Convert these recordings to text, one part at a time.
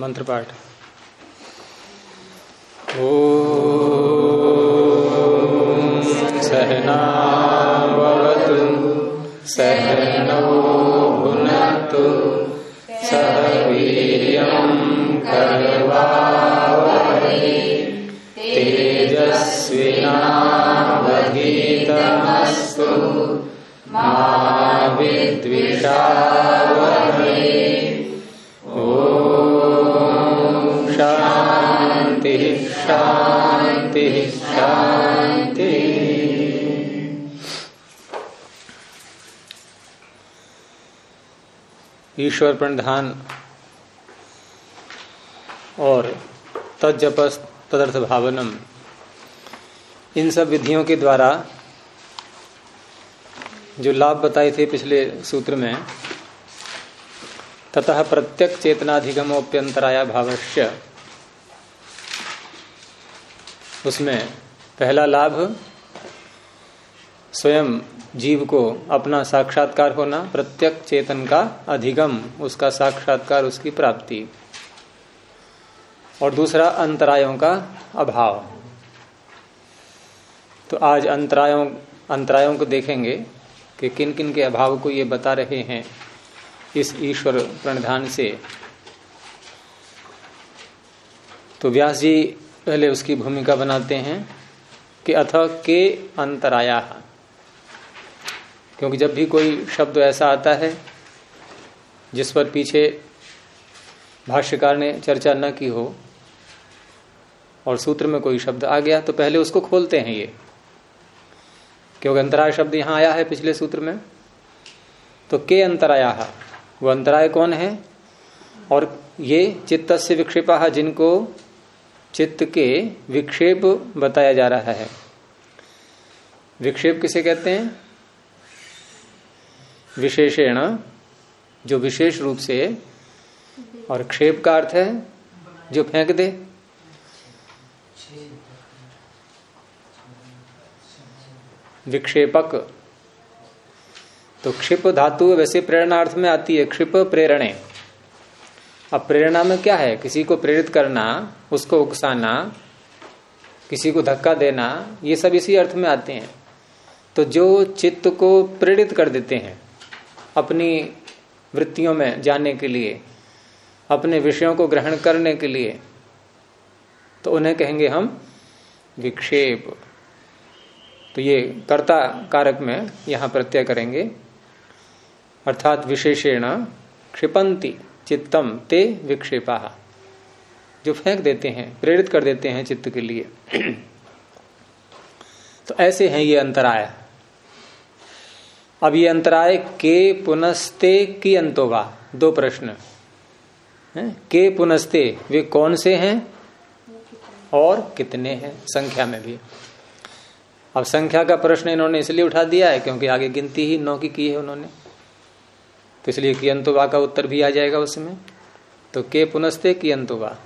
मंत्र पाठ सहनावतु सहनौ भुनक्तु सह वीर्यं करवावहै ईश्वर प्रणधान और तजपस तदर्थ भावनम इन सब विधियों के द्वारा जो लाभ बताए थे पिछले सूत्र में, ततः प्रत्यक चेतनाधिगमोप्यंतराया भावश्य उसमें पहला लाभ स्वयं जीव को अपना साक्षात्कार होना, प्रत्यक चेतन का अधिगम, उसका साक्षात्कार, उसकी प्राप्ति। और दूसरा, अंतरायों का अभाव। तो आज अंतरायों अंतरायों को देखेंगे कि किन किन के अभाव को ये बता रहे हैं इस ईश्वर प्रणधान से। तो व्यास जी पहले उसकी भूमिका बनाते हैं कि अथ के अंतराया। क्योंकि जब भी कोई शब्द ऐसा आता है, जिस पर पीछे भाष्यकार ने चर्चा न की हो, और सूत्र में कोई शब्द आ गया तो पहले उसको खोलते हैं ये। क्योंकि अंतराय शब्द यहाँ आया है पिछले सूत्र में। तो के अंतराया? वो अंतराय कौन है? और ये चित्त से विक्षेपा जिनको चित्त के विक्षेप बताया जा रहा है। विक्षेप किसे कहते हैं? विशेषण, जो विशेष रूप से और क्षेप का अर्थ है, जो फेंक दे। विक्षेपक। तो क्षिप धातु वैसे प्रेरणार्थ में आती है, क्षिप प्रेरणे। अब प्रेरणा में क्या है? किसी को प्रेरित करना, उसको उकसाना, किसी को धक्का देना, ये सब इसी अर्थ में आते हैं। तो जो चित्त को प्रेरित कर देते हैं अपनी वृत्तियों में जाने के लिए, अपने विषयों को ग्रहण करने के लिए तो उन्हें कहेंगे हम विक्षेप। तो ये कर्ता कारक में यहाँ प्रत्यय करेंगे। अर्थात विशेषेण क्षिपंती चित्तम ते विक्षेपा। जो फेंक देते हैं, प्रेरित कर देते हैं चित्त के लिए। तो ऐसे हैं ये अंतराय। अब ये अंतराय के पुनस्ते की अंतोवा दो प्रश्न। है? के पुनस्ते? वे कौन से हैं? और कितने हैं? संख्या में भी। अब संख्या का प्रश्न इन्होंने इसलिए उठा दिया है क्योंकि आगे गिनती ही नौ की की है उन्होंने। तो इसलिए कियंतुवा का उत्तर भी आ जाएगा उसमें। तो के पुनस्ते कियंतुवा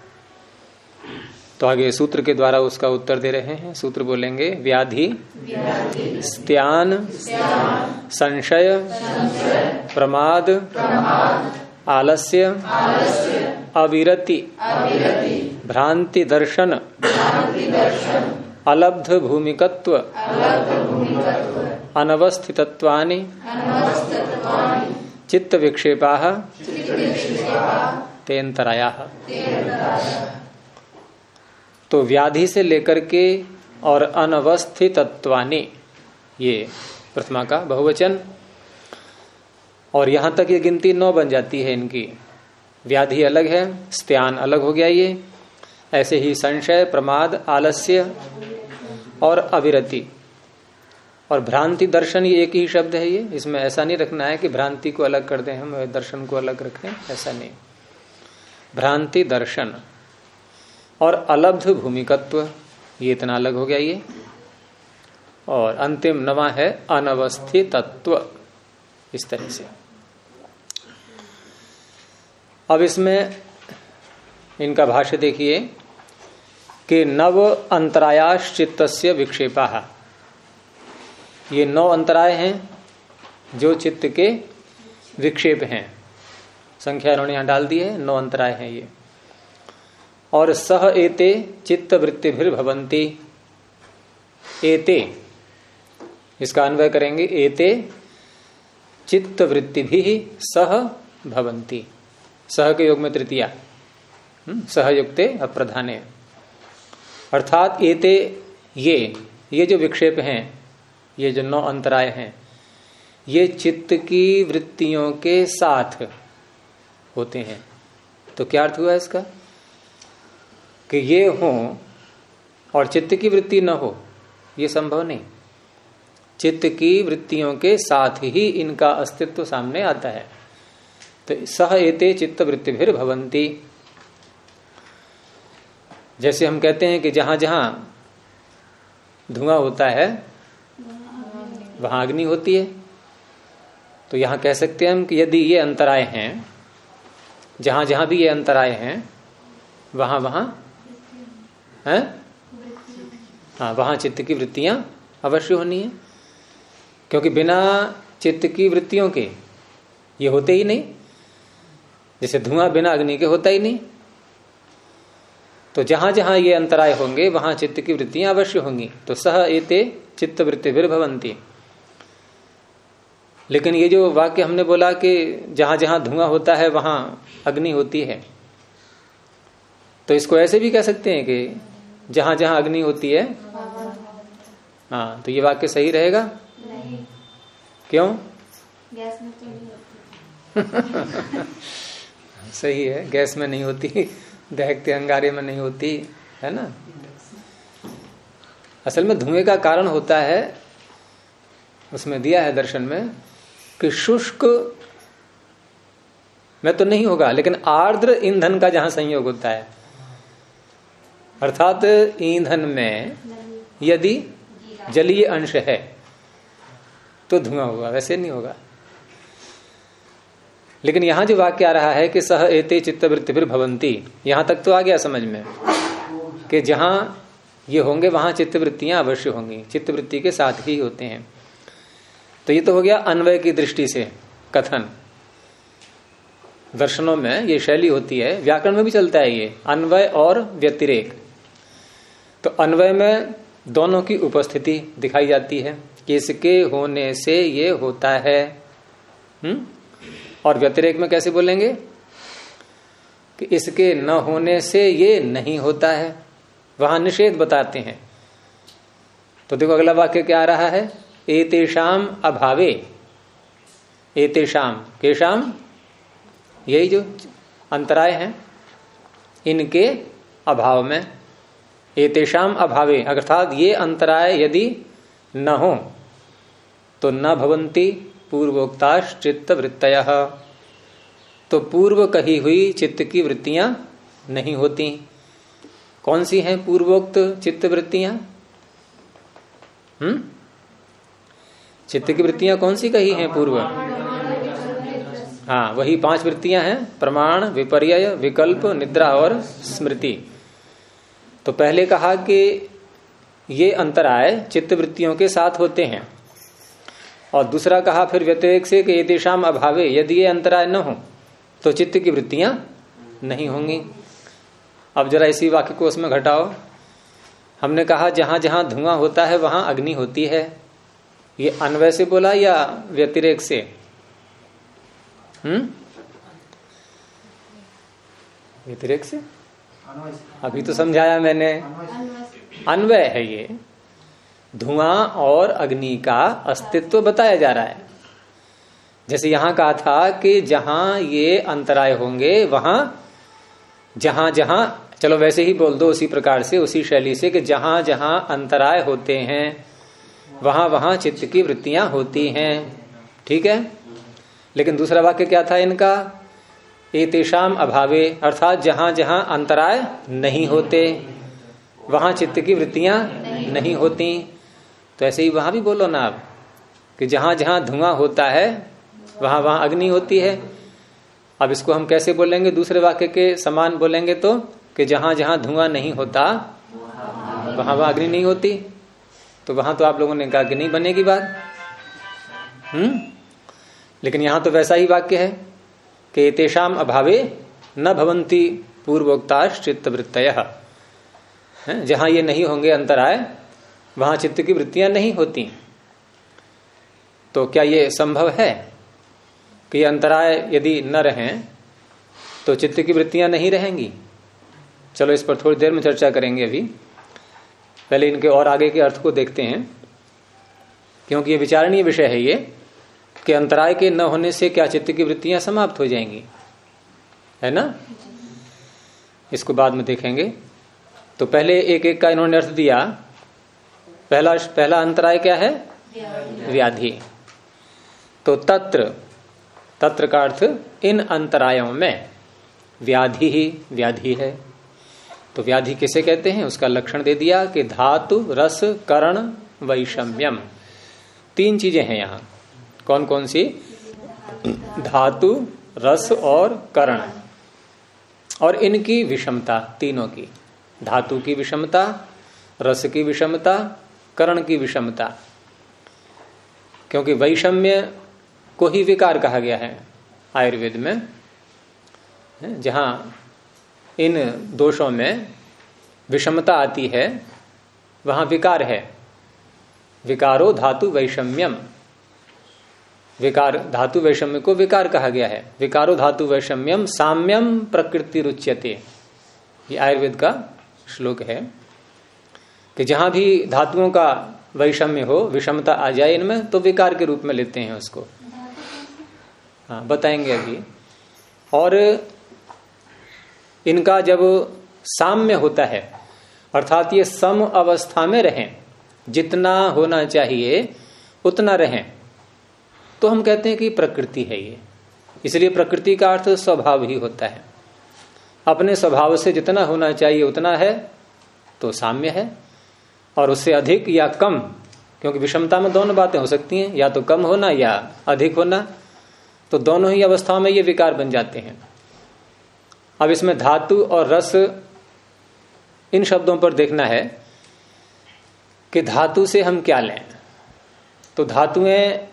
तो आगे सूत्र के द्वारा उसका उत्तर दे रहे हैं। सूत्र बोलेंगे व्याधि, स्त्यान, संशय, प्रमाद, आलस्य, अविरति, भ्रांति दर्शन, अलब्ध भूमिकत्व, अनवस्थितत्वानि चित्त विक्षेपा तेन्तराया तो व्याधि से लेकर के और अनवस्थितत्वानि, ये प्रथमा का बहुवचन। और यहाँ तक ये गिनती नौ बन जाती है इनकी। व्याधि अलग है, स्त्यान अलग हो गया ये। ऐसे ही संशय, प्रमाद, आलस्य और अविरति। और भ्रांति दर्शन ये एक ही शब्द है ये। इसमें ऐसा नहीं रखना है कि भ्रांति को अलग कर दें हम, दर्शन को अलग रखें, ऐसा नहीं। भ्रांति दर्शन। और अलब्ध भूमिकत्व, ये इतना अलग हो गया ये। और अंतिम नवा है अनवस्थित तत्व इस तरह से। अब इसमें इनका भाष्य देखिए कि नव अंतरायाश्चित्त विक्षेपा। ये नौ अंतराय हैं जो चित्त के विक्षेप हैं। संख्या इन्होंने यहाँ डाल दी है, नौ अंतराय हैं ये। और सह एते चित्त वृत्ति भी भवंती एते इसका अन्वय करेंगे एते चित्त वृत्ति भी सह भवंती सह के योग में तृतीया। हम्म, सहयुक्ते अप्रधाने। अर्थात एते ये ये जो विक्षेप हैं ये जो नौ अंतराय हैं ये चित्त की वृत्तियों के साथ होते हैं। तो क्या अर्थ हुआ इसका? कि ये हो और चित्त की वृत्ति न हो, ये संभव नहीं। चित्त की वृत्तियों के साथ ही इनका अस्तित्व सामने आता है। तो सह एते चित्त वृत्ति भी भवंती जैसे हम कहते हैं कि जहाँ जहाँ धुआँ होता है, वहाँ अग्नि होती है। तो यहाँ कह सकते हैं हम कि यदि ये अंतराय हैं, जहाँ जहाँ भी ये अंतराय हैं, वहाँ वहाँ है? हाँ वहाँ चित्त की वृत्तियाँ अवश्य होनी है। क्योंकि बिना चित्त की वृत्तियों के ये होते ही नहीं। जैसे धुआँ बिना अग्नि के होता ही नहीं। तो जहाँ जहाँ ये अंतराय होंगे, वहाँ चित्त की वृत्तियाँ अवश्य होंगी। तो सह एते चित्त वृत्ति फिर भवंती लेकिन ये जो वाक्य हमने बोला कि जहाँ जहाँ धुआँ होता है, वहाँ अग्नि होती है। तो इसको ऐसे भी कह सकते हैं कि जहाँ जहाँ अग्नि होती है। हाँ तो ये वाक्य सही रहेगा? नहीं। क्यों? गैस में तो नहीं होती। सही है गैस में नहीं होती दहकते अंगारे में नहीं होती है ना? असल में धुएँ का कारण होता है उसमें दिया है दर्शन में कि शुष्क में तो नहीं होगा लेकिन आर्द्र ईंधन का जहाँ संयोग होता है अर्थात ईंधन में यदि जलीय अंश है तो धुआँ होगा, वैसे नहीं होगा। लेकिन यहाँ जो वाक्य आ रहा है कि सह एते चित्तवृत्ति फिर भवंती यहाँ तक तो आ गया समझ में, कि जहाँ ये होंगे, वहाँ चित्तवृत्तियाँ अवश्य होंगी, चित्तवृत्ति के साथ ही होते हैं। तो ये तो हो गया अन्वय की दृष्टि से कथन। दर्शनों में ये शैली होती है, व्याकरण में भी चलता है ये, अन्वय और व्यतिरेक। तो अन्वय में दोनों की उपस्थिति दिखाई जाती है। कि इसके होने से ये होता है? हम्म? और व्यतिरेक में कैसे बोलेंगे? कि इसके न होने से ये नहीं होता है। वहाँ निषेध बताते हैं। तो देखो अगला वाक्य क्या आ रहा है? एतेषाम अभावे। एतेषाम। केशाम यही जो अंतराय हैं। इनके अभाव में। एतेषाम अभावे। अर्थात ये अंतराय यदि न हो तो न भवंती पूर्वोक्ताश चित्त वृत्तय तो पूर्व कही हुई चित्त की वृत्तियाँ नहीं होती। कौन सी हैं पूर्वोक्त चित्त वृत्तियाँ हम्म? चित्त की वृत्तियाँ कौन सी कही हैं पूर्व? हाँ वही पाँच वृत्तियाँ हैं, प्रमाण विपर्य विकल्प, निद्रा और स्मृति। तो पहले कहा कि ये अंतराय चित्त वृत्तियों के साथ होते हैं। और दूसरा कहा फिर व्यतिरेक से कि ये दिशाम अभावे, यदि ये अंतराय न हो तो चित्त की वृत्तियाँ नहीं होंगी। अब जरा इसी वाक्य को उसमें घटाओ। हमने कहा, जहाँ जहाँ धुआँ होता है, वहाँ अग्नि होती है। ये अन्वय से बोला या व्यतिरेक से? हम्म? व्यतिरेक से? अभी तो समझाया मैंने। अन्वय है ये। धुआँ और अग्नि का अस्तित्व बताया जा रहा है। जैसे यहाँ कहा था कि जहाँ ये अंतराय होंगे, वहाँ जहाँ जहाँ, चलो वैसे ही बोल दो उसी प्रकार से, उसी शैली से कि जहाँ जहाँ अंतराय होते हैं, वहाँ वहाँ चित्त की वृत्तियाँ होती हैं। ठीक है? लेकिन दूसरा वाक्य क्या था इनका? एतेषाम अभावे अर्थात जहाँ जहाँ अंतराय नहीं होते वहाँ चित्त की वृत्तियाँ नहीं, नहीं होती। तो ऐसे ही वहाँ भी बोलो ना आप कि जहाँ जहाँ धुआँ होता है वहाँ वहाँ अग्नि होती है। अब इसको हम कैसे बोलेंगे? दूसरे वाक्य के समान बोलेंगे तो कि जहाँ जहाँ धुआँ नहीं होता वहाँ वहाँ अग्नि नहीं होती। तो वहाँ तो आप लोगों ने कहा कि नहीं बनेगी बात। हम्म? लेकिन यहाँ तो वैसा ही वाक्य है। कि तेषाम अभावे न भवंती पूर्वोक्ताश चित्त वृत्तय जहाँ ये नहीं होंगे अंतराय वहाँ चित्त की वृत्तियाँ नहीं होती। तो क्या ये संभव है कि अंतराय यदि न रहें तो चित्त की वृत्तियाँ नहीं रहेंगी? चलो इस पर थोड़ी देर में चर्चा करेंगे अभी। पहले इनके और आगे के अर्थ को देखते हैं, क्योंकि ये विचारणीय विषय है ये। कि अंतराय के न होने से क्या चित्त की वृत्तियाँ समाप्त हो जाएँगी? है ना? इसको बाद में देखेंगे। तो पहले एक एक का इन्होंने अर्थ दिया। पहला पहला अंतराय क्या है? व्याधि। तो तत्र तत्र का अर्थ इन अंतरायों में। व्याधि ही व्याधि है। तो व्याधि किसे कहते हैं? उसका लक्षण दे दिया कि धातु रस करण वैषम्यम। तीन चीज़ें हैं यहाँ। कौन कौन सी? धातु, रस और करण। और इनकी विषमता, तीनों की। धातु की विषमता, रस की विषमता, करण की विषमता। क्योंकि वैषम्य को ही विकार कहा गया है आयुर्वेद में। जहाँ इन दोषों में विषमता आती है, वहाँ विकार है। विकारो धातु वैषम्यम। विकार धातु वैषम्य को विकार कहा गया है। विकारो धातु वैषम्यम साम्यम प्रकृति रुच्यते। ये आयुर्वेद का श्लोक है कि जहाँ भी धातुओं का वैषम्य हो, विषमता आ जाए इनमें तो विकार के रूप में लेते हैं उसको। हाँ बताएँगे अभी। और इनका जब साम्य होता है, अर्थात ये सम अवस्था में रहें, जितना होना चाहिए, उतना रहें। तो हम कहते हैं कि प्रकृति है ये। इसलिए प्रकृति का अर्थ स्वभाव ही होता है। अपने स्वभाव से जितना होना चाहिए उतना है तो साम्य है। और उससे अधिक या कम, क्योंकि विषमता में दोनों बातें हो सकती हैं, या तो कम होना या अधिक होना तो दोनों ही अवस्थाओं में ये विकार बन जाते हैं। अब इसमें धातु और रस इन शब्दों पर देखना है कि धातु से हम क्या लें। तो धातुएँ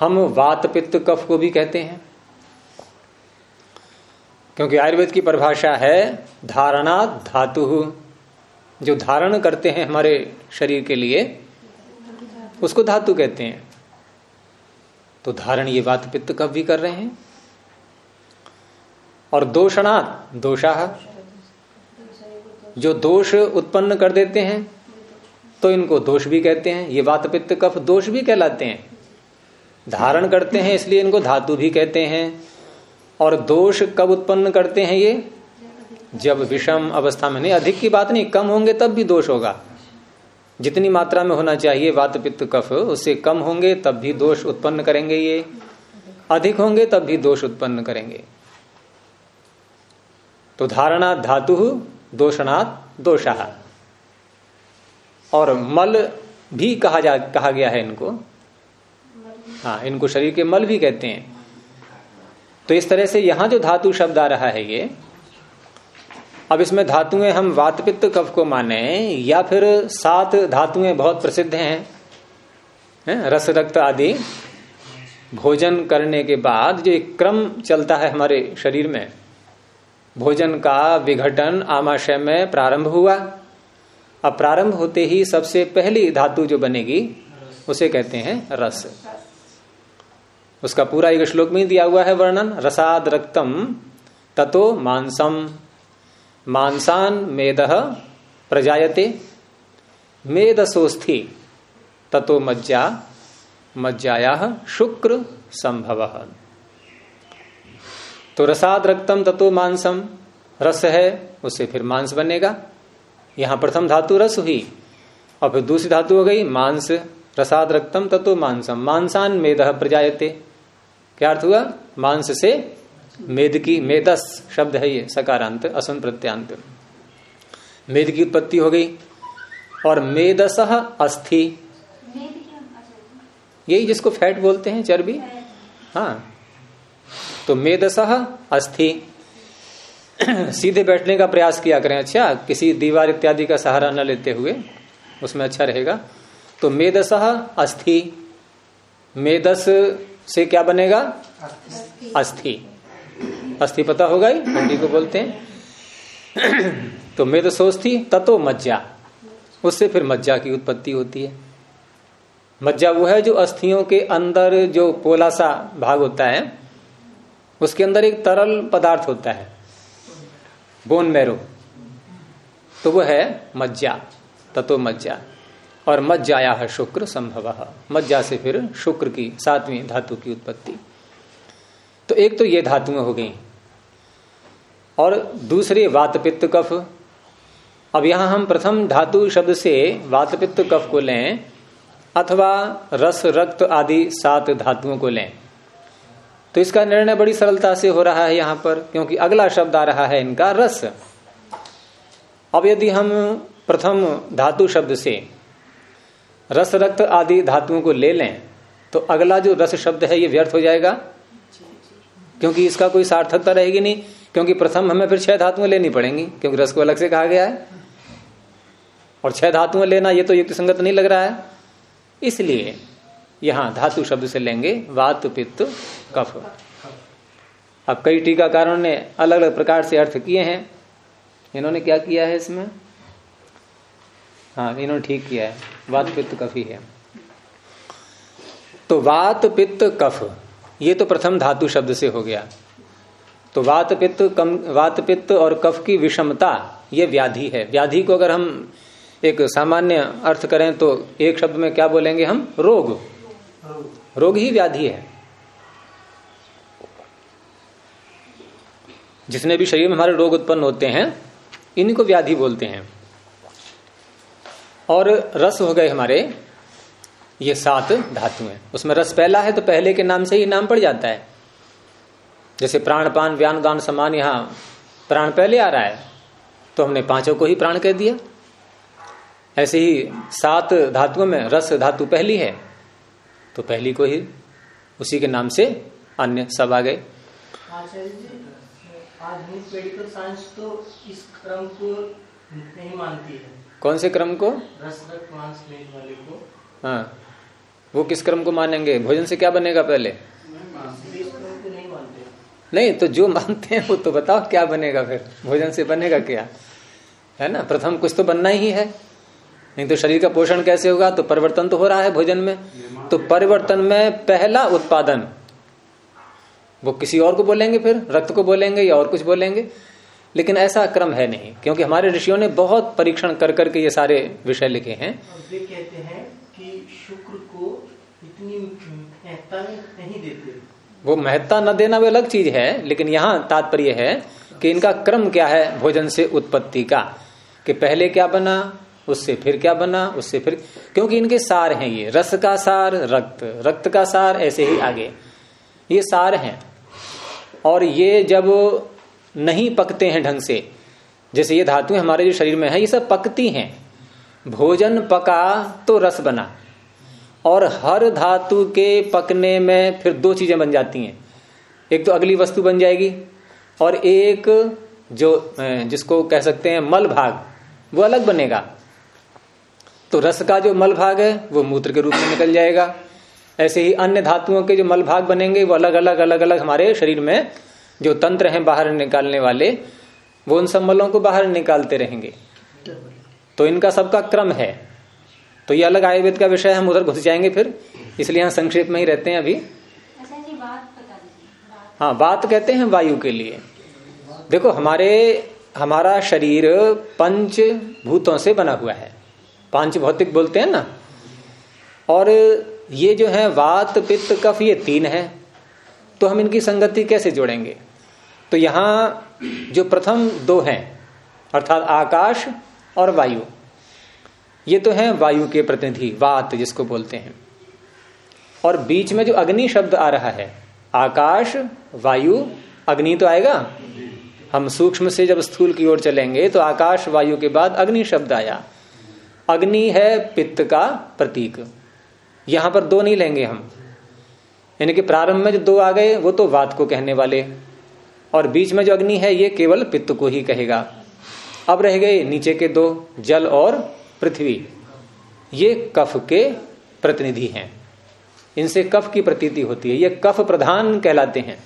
हम वात पित्त कफ को भी कहते हैं। क्योंकि आयुर्वेद की परिभाषा है, धारणा धातु। जो धारण करते हैं हमारे शरीर के लिए, उसको धातु कहते हैं। तो धारण ये वात पित्त कफ भी कर रहे हैं। और दोषणात्, दोषा, जो दोष उत्पन्न कर देते हैं तो इनको दोष भी कहते हैं, ये वात पित्त कफ दोष भी कहलाते हैं। धारण करते हैं, इसलिए इनको धातु भी कहते हैं। और दोष कब उत्पन्न करते हैं ये? जब विषम अवस्था में। नहीं, अधिक की बात नहीं, कम होंगे तब भी दोष होगा। जितनी मात्रा में होना चाहिए, वात पित्त कफ, उससे कम होंगे, तब भी दोष उत्पन्न करेंगे ये। अधिक होंगे, तब भी दोष उत्पन्न करेंगे। तो धारणा धातु, दोषणात्, दोषा। और मल भी कहा जा, कहा गया है इनको। हाँ इनको शरीर के मल भी कहते हैं। तो इस तरह से यहाँ जो धातु शब्द आ रहा है ये, अब इसमें धातुएँ हम वातपित्त कफ को माने या फिर सात धातुएँ बहुत प्रसिद्ध हैं, है? रस, रक्त आदि। भोजन करने के बाद जो एक क्रम चलता है हमारे शरीर में, भोजन का विघटन आमाशय में प्रारंभ हुआ। अब प्रारंभ होते ही सबसे पहली धातु जो बनेगी, उसे कहते हैं रस। उसका पूरा एक श्लोक में दिया हुआ है वर्णन, रसाद रक्तम ततो मांसम। मांसान मेद प्रजायते, मेदसोस्थि ततो मज्जा, मज्जाया शुक्र संभव। तो रसाद रक्तम तत्व मांसम, रस है, उससे फिर मांस बनेगा। यहाँ प्रथम धातु रस हुई, और फिर दूसरी धातु हो गई मांस, रसाद रक्तम तत्व मांसम। मांसान मेद प्रजायते। क्या अर्थ हुआ? मांस से मेद की, मेदस शब्द है ये, सकारांत, असुन प्रत्यांत। मेद की उत्पत्ति हो गई। और मेदस अस्थि। यही जिसको फैट बोलते हैं, चर्बी? हाँ। तो मेदस अस्थि। सीधे बैठने का प्रयास किया करें। अच्छा किसी दीवार इत्यादि का सहारा न लेते हुए, उसमें अच्छा रहेगा। तो मेदस अस्थि। मेदस से क्या बनेगा? अस्थि अस्थि पता होगा ही हड्डी को बोलते हैं। तो मेद सोच थी ततो मज्जा। उससे फिर मज्जा की उत्पत्ति होती है। मज्जा वो है जो अस्थियों के अंदर जो पोला सा भाग होता है उसके अंदर एक तरल पदार्थ होता है बोन मैरो। तो वो है मज्जा तत्व मज्जा। और मज्जाया है शुक्र संभव। मज्जा से फिर शुक्र की सातवीं धातु की उत्पत्ति। तो एक तो ये धातुएँ हो गई। और दूसरे वातपित्त कफ। अब यहाँ हम प्रथम धातु शब्द से वातपित्त कफ को लें अथवा रस, रक्त आदि सात धातुओं को लें। तो इसका निर्णय बड़ी सरलता से हो रहा है यहाँ पर, क्योंकि अगला शब्द आ रहा है इनका रस। अब यदि हम प्रथम धातु शब्द से रस रक्त आदि धातुओं को ले लें तो अगला जो रस शब्द है, ये व्यर्थ हो जाएगा। क्योंकि इसका कोई सार्थकता रहेगी नहीं, क्योंकि प्रथम हमें फिर छह धातुएँ लेनी पड़ेंगी, क्योंकि रस को अलग से कहा गया है। और छह धातुएँ लेना, ये तो युक्त संगत नहीं लग रहा है। इसलिए यहाँ धातु शब्द से लेंगे, वात, पित्त, कफ। अब कई टीकाकारों ने अलग अलग प्रकार से अर्थ किए हैं। इन्होंने क्या किया है इसमें? हाँ इन्होंने ठीक किया है। वात पित्त कफ ही है। तो वात पित्त कफ ये तो प्रथम धातु शब्द से हो गया। तो वात पित्त कम वात पित्त और कफ की विषमता ये व्याधि है। व्याधि को अगर हम एक सामान्य अर्थ करें तो एक शब्द में क्या बोलेंगे हम? रोग। रोग ही व्याधि है। जितने भी शरीर में हमारे रोग उत्पन्न होते हैं इन्हीं को व्याधि बोलते हैं। और रस हो गए हमारे, ये सात धातु हैं। उसमें रस पहला है तो पहले के नाम से ही नाम पड़ जाता है। जैसे प्राणपान व्यान, गान, समान, यहाँ प्राण पहले आ रहा है तो हमने पाँचों को ही प्राण कह दिया। ऐसे ही सात धातुओं में रस धातु पहली है तो पहली को ही उसी के नाम से अन्य सब आ गए। साइंस तो इस क्रम को नहीं मानती है। कौन से क्रम को? हाँ। वो किस क्रम को मानेंगे? भोजन से क्या बनेगा पहले? नहीं तो जो मानते हैं वो तो बताओ क्या बनेगा फिर? भोजन से बनेगा क्या? है ना? प्रथम कुछ तो बनना ही है। नहीं तो शरीर का पोषण कैसे होगा? तो परिवर्तन तो हो रहा है भोजन में। तो परिवर्तन में पहला उत्पादन। वो किसी और को बोलेंगे फिर? रक्त को बोलेंगे या और कुछ बोलेंगे? लेकिन ऐसा क्रम है नहीं क्योंकि हमारे ऋषियों ने बहुत परीक्षण कर करके ये सारे विषय लिखे हैं। वे कहते हैं कि शुक्र को इतनी महत्ता नहीं देते। वो महत्ता न देना वो अलग चीज़ है लेकिन यहाँ तात्पर्य है कि इनका क्रम क्या है भोजन से उत्पत्ति का कि पहले क्या बना उससे फिर क्या बना उससे फिर क्योंकि इनके सार हैं ये रस का सार रक्त रक्त का सार ऐसे ही आगे। ये सार हैं। और ये जब नहीं पकते हैं ढंग से। जैसे ये धातु हमारे जो शरीर में है, ये सब पकती हैं। भोजन पका तो रस बना। और हर धातु के पकने में फिर दो चीज़ें बन जाती हैं। एक तो अगली वस्तु बन जाएगी, और एक जो जिसको कह सकते हैं मल भाग, वो अलग बनेगा। तो रस का जो मल भाग है, वो मूत्र के रूप में निकल जाएगा। ऐसे ही अन्य धातुओं के जो मल भाग बनेंगे, वो अलग अलग अलग अलग हमारे शरीर में जो तंत्र हैं बाहर निकालने वाले वो उन सब मलों को बाहर निकालते रहेंगे। तो इनका सबका क्रम है। तो ये अलग आयुर्वेद का विषय हम उधर घुस जाएँगे फिर। इसलिए हम संक्षेप में ही रहते हैं अभी। हाँ बात कहते हैं वायु के लिए। देखो हमारे हमारा शरीर पंच भूतों से बना हुआ है। पाँच भौतिक बोलते हैं ना? और ये जो है वात पित्त कफ ये तीन है। तो हम इनकी संगति कैसे जोड़ेंगे? तो यहाँ जो प्रथम दो हैं, अर्थात आकाश और वायु। ये तो है वायु के प्रतिनिधि, वात जिसको बोलते हैं। और बीच में जो अग्नि शब्द आ रहा है, आकाश, वायु, अग्नि तो आएगा? हम सूक्ष्म से जब स्थूल की ओर चलेंगे तो आकाश, वायु के बाद अग्नि शब्द आया। अग्नि है पित्त का प्रतीक। यहाँ पर दो नहीं लेंगे हम। यानी कि प्रारंभ में जो दो आ गए, वो तो वात को कहने वाले और बीच में जो अग्नि है, ये केवल पित्त को ही कहेगा। अब रह गए नीचे के दो, जल और पृथ्वी। ये कफ के प्रतिनिधि हैं। इनसे कफ की प्रतीति होती है। ये कफ प्रधान कहलाते हैं।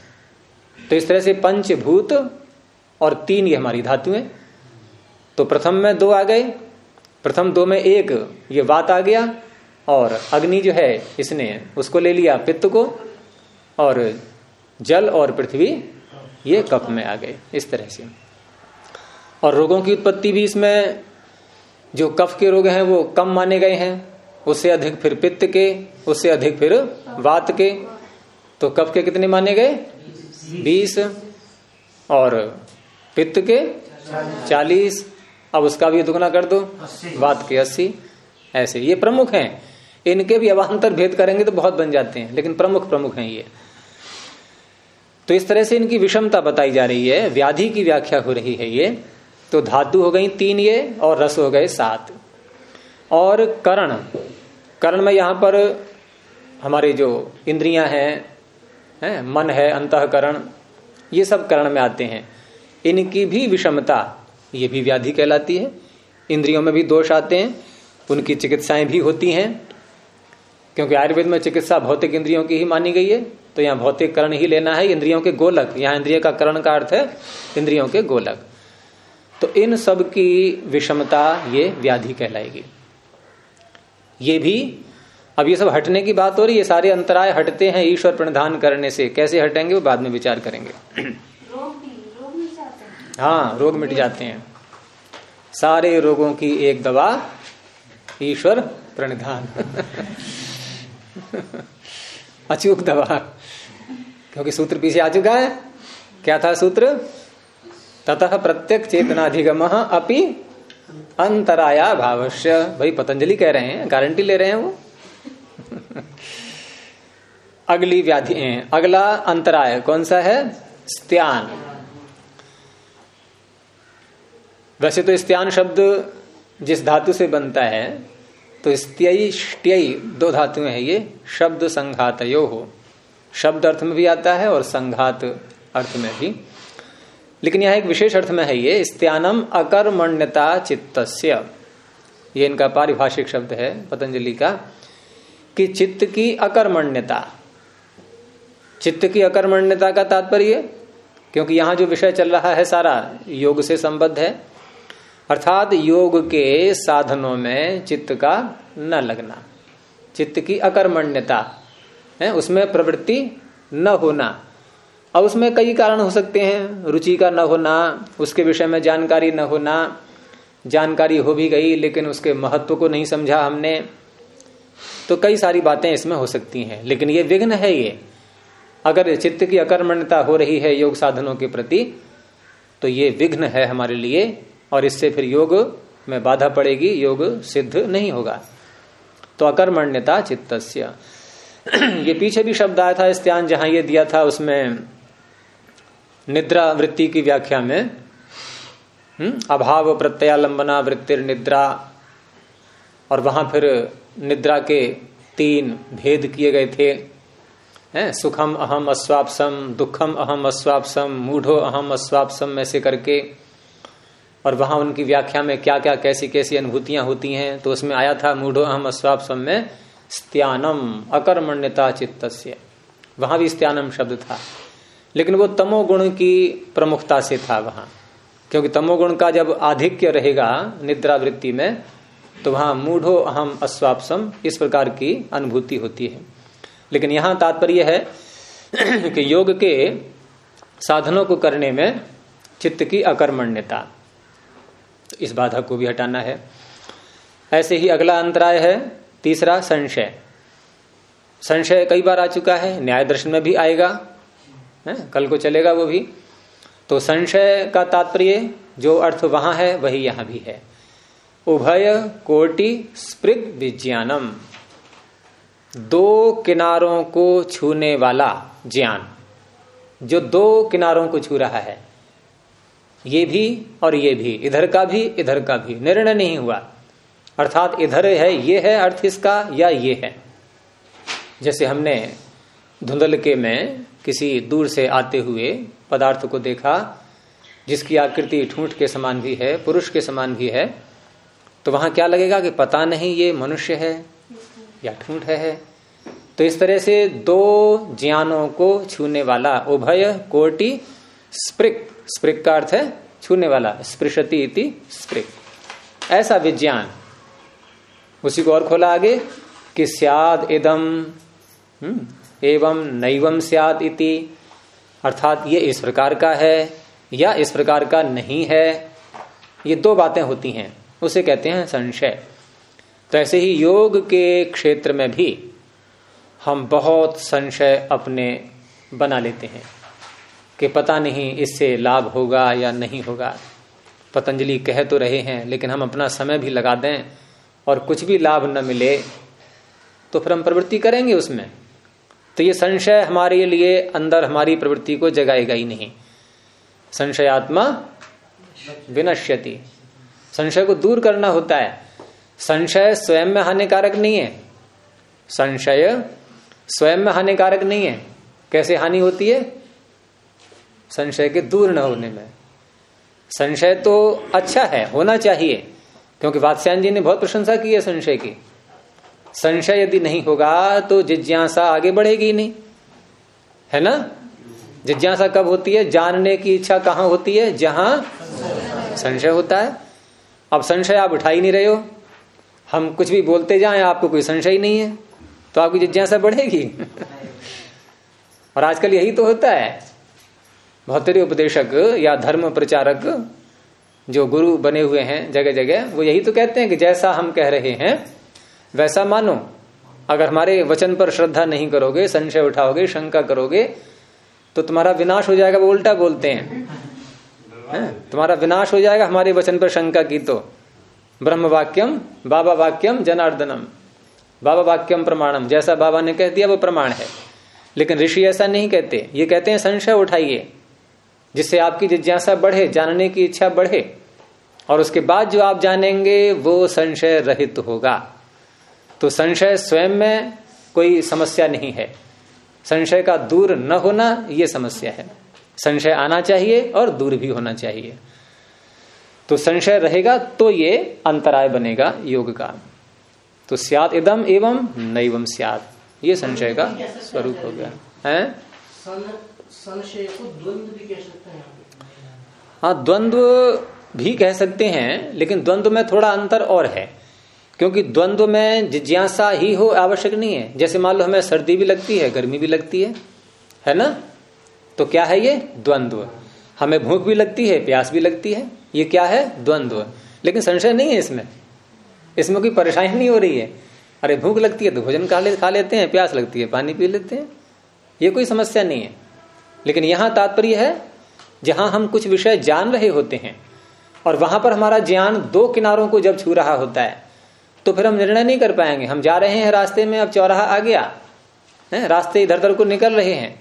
तो इस तरह से पंचभूत और तीन ये हमारी धातुएँ तो प्रथम में दो आ गए। प्रथम दो में एक, ये वात आ गया। और अग्नि जो है, इसने उसको ले लिया पित्त को। और जल और पृथ्वी ये कप में आ गए, इस तरह से। और रोगों की उत्पत्ति भी इसमें, जो कफ के रोग हैं, वो कम माने गए हैं। उससे अधिक फिर पित्त के, उससे अधिक फिर वात के। तो कफ के कितने माने गए? बीस। और पित्त के चालीस। अब उसका भी दुगना कर दो, वात के अस्सी। ऐसे, ये प्रमुख हैं। इनके भी अवान्तर भेद करेंगे तो बहुत बन जाते हैं, लेकिन प्रमुख प्रमुख हैं ये। तो इस तरह से इनकी विषमता बताई जा रही है। व्याधि की व्याख्या हो रही है ये। तो धातु हो गई तीन ये और रस हो गए सात। और करण। करण में यहाँ पर हमारे जो इंद्रियाँ हैं है, मन है अंतकरण ये सब कर्ण में आते हैं। इनकी भी विषमता ये भी व्याधि कहलाती है। इंद्रियों में भी दोष आते हैं उनकी चिकित्साएँ भी होती हैं क्योंकि आयुर्वेद में चिकित्सा भौतिक इंद्रियों की ही मानी गई है। तो यहाँ भौतिक करण ही लेना है, इंद्रियों के गोलक। यहाँ इंद्रिय का करण का अर्थ है इंद्रियों के गोलक। तो इन सब की विषमता ये व्याधि कहलाएगी। ये भी, अब ये सब हटने की बात हो रही है सारे अंतराय हटते हैं ईश्वर प्रणधान करने से। कैसे हटेंगे, वो बाद में विचार करेंगे। रोग मिट जाते हैं हाँ रोग मिट जाते हैं। सारे रोगों की एक दवा, ईश्वर प्रणिधान। अचूक दवा। क्योंकि सूत्र पीछे आ चुका है। क्या था सूत्र? ततः प्रत्यक चेतनाधिगम अपि अंतराया भावश्य भाई, पतंजलि कह रहे हैं गारंटी ले रहे हैं वो। अगली व्याधि अगला अंतराय, कौन सा है? स्त्यान। वैसे तो स्त्यान शब्द जिस धातु से बनता है तो स्त्ययी दो धातुएँ हैं ये, शब्द संघात हो शब्द अर्थ में भी आता है और संघात अर्थ में भी। लेकिन यह एक विशेष अर्थ में है ये, स्त्यानम अकर्मण्यता चित्तस्य। ये इनका पारिभाषिक शब्द है, पतंजलि का, कि चित्त की अकर्मण्यता। चित्त की अकर्मण्यता का तात्पर्य, क्योंकि यहाँ जो विषय चल रहा है सारा, योग से संबद्ध है। अर्थात योग के साधनों में चित्त का न लगना। चित्त की अकर्मण्यता। है, उसमें प्रवृत्ति न होना। अब उसमें कई कारण हो सकते हैं। रुचि का न होना, उसके विषय में जानकारी न होना, जानकारी हो भी गई, लेकिन उसके महत्व को नहीं समझा हमने तो कई सारी बातें इसमें हो सकती हैं। लेकिन ये विघ्न है ये। अगर चित्त की अकर्मण्यता हो रही है योग साधनों के प्रति तो ये विघ्न है हमारे लिए, और इससे फिर योग में बाधा पड़ेगी, योग सिद्ध नहीं होगा। तो अकर्मण्यता चित्तस्य। ये पीछे भी शब्द आया था स्त्यान जहाँ ये दिया था उसमें निद्रा वृत्ति की व्याख्या में। हम्म, अभाव प्रत्यालंबना वृत्तिर निद्रा और वहाँ फिर निद्रा के तीन भेद किए गए थे। सुखम अहम अस्वापसम दुखम अहम अस्वापसम मूढ़ो अहम अस्वापसम में से करके। और वहाँ उनकी व्याख्या में क्या क्या कैसी कैसी अनुभूतियाँ होती हैं तो उसमें आया था मूढ़ो अहम अस्वापसम में स्त्यानम अकर्मण्यता चित्त वहाँ भी स्त्यानम शब्द था। लेकिन वो तमोगुण की प्रमुखता से था वहाँ। क्योंकि तमोगुण का जब आधिक्य रहेगा निद्रा वृत्ति में तो वहाँ मूढ़ो अहम अस्वापसम इस प्रकार की अनुभूति होती है। लेकिन यहाँ तात्पर्य है कि योग के साधनों को करने में चित्त की अकर्मण्यता। तो इस बाधा को भी हटाना है। ऐसे ही अगला अंतराय है तीसरा संशय। संशय कई बार आ चुका है, न्याय दर्शन में भी आएगा, है, कल को चलेगा वो भी। तो संशय का तात्पर्य, जो अर्थ वहाँ है, वही यहाँ भी है। उभय कोटि स्पृग विज्ञानम। दो किनारों को छूने वाला ज्ञान। जो दो किनारों को छू रहा है, ये भी और ये भी, इधर का भी, इधर का भी। निर्णय नहीं हुआ। अर्थात इधर है, ये है, अर्थ इसका, या ये है। जैसे हमने धुंधल के में किसी दूर से आते हुए पदार्थ को देखा, जिसकी आकृति ठूंठ के समान भी है, पुरुष के समान भी है तो वहाँ क्या लगेगा कि पता नहीं ये मनुष्य है, या ठूंठ है। तो इस तरह से दो ज्ञानों को छूने वाला उभय कोटि स्प्रिक स्प्रिक का अर्थ है छूने वाला, स्पृशति इति स्प्रिक। ऐसा विज्ञान उसी को और खोला आगे कि सियाद इदम हम्म, एवं नैवम सियाद इति अर्थात ये इस प्रकार का है या इस प्रकार का नहीं है। ये दो बातें होती हैं उसे कहते हैं संशय। तो ऐसे ही योग के क्षेत्र में भी हम बहुत संशय अपने बना लेते हैं कि पता नहीं इससे लाभ होगा या नहीं होगा। पतंजलि कह तो रहे हैं लेकिन हम अपना समय भी लगा दें और कुछ भी लाभ न मिले तो फिर हम प्रवृत्ति करेंगे उसमें। तो ये संशय हमारे लिए अंदर हमारी प्रवृत्ति को जगाएगा ही नहीं। संशयात्मा विनश्यति। संशय को दूर करना होता है। संशय स्वयं में हानिकारक नहीं है। संशय स्वयं में हानिकारक नहीं है। कैसे हानि होती है? संशय के दूर न होने में। संशय तो अच्छा है, होना चाहिए। क्योंकि वात्स्यायन जी ने बहुत प्रशंसा की है संशय की। संशय यदि नहीं होगा तो जिज्ञासा आगे बढ़ेगी नहीं। है ना? जिज्ञासा कब होती है? जानने की इच्छा कहाँ होती है? जहाँ संशय होता है। अब संशय आप उठा ही नहीं रहे हो। हम कुछ भी बोलते जाए, आपको कोई संशय नहीं है। तो आपकी जिज्ञासा बढ़ेगी। और आजकल यही तो होता है। बहुत उपदेशक या धर्म प्रचारक जो गुरु बने हुए हैं जगह जगह वो यही तो कहते हैं कि जैसा हम कह रहे हैं, वैसा मानो। अगर हमारे वचन पर श्रद्धा नहीं करोगे, संशय उठाओगे, शंका करोगे तो तुम्हारा विनाश हो जाएगा, वो उल्टा बोलते हैं। है? तुम्हारा विनाश हो जाएगा हमारे वचन पर शंका की तो। ब्रह्म वाक्यम बाबा वाक्यम जनार्दनम। बाबा वाक्यम प्रमाणम, जैसा बाबा ने कह दिया, वो प्रमाण है। लेकिन ऋषि ऐसा नहीं कहते। ये कहते हैं, संशय उठाइए। जिससे आपकी जिज्ञासा बढ़े जानने की इच्छा बढ़े और उसके बाद जो आप जानेंगे वो संशय रहित होगा। तो संशय स्वयं में कोई समस्या नहीं है। संशय का दूर न होना ये समस्या है। संशय आना चाहिए और दूर भी होना चाहिए। तो संशय रहेगा तो ये अंतराय बनेगा योग का। तो सियात इदम एवं नैवम सियात ये संशय का स्वरूप हो गया। है? संशय को द्वंद्व भी कह सकते हैं हाँ द्वंद्व भी कह सकते हैं, लेकिन द्वंद्व में थोड़ा अंतर और है। क्योंकि द्वंद्व में जिज्ञासा ही हो आवश्यक नहीं है। जैसे मान लो हमें सर्दी भी लगती है, गर्मी भी लगती है है ना? तो क्या है ये? द्वंद्व। हमें भूख भी लगती है, प्यास भी लगती है, ये क्या है? द्वंद्व। लेकिन संशय नहीं है इसमें। इसमें कोई परेशानी नहीं हो रही है। अरे भूख लगती है तो भोजन खा ले, खा लेते हैं, प्यास लगती है, पानी पी लेते हैं। ये कोई समस्या नहीं है। लेकिन यहाँ तात्पर्य है जहाँ हम कुछ विषय जान रहे होते हैं और वहाँ पर हमारा ज्ञान दो किनारों को जब छू रहा होता है तो फिर हम निर्णय नहीं कर पाएँगे। हम जा रहे हैं रास्ते में अब चौराहा आ गया। है रास्ते इधर उधर को निकल रहे हैं।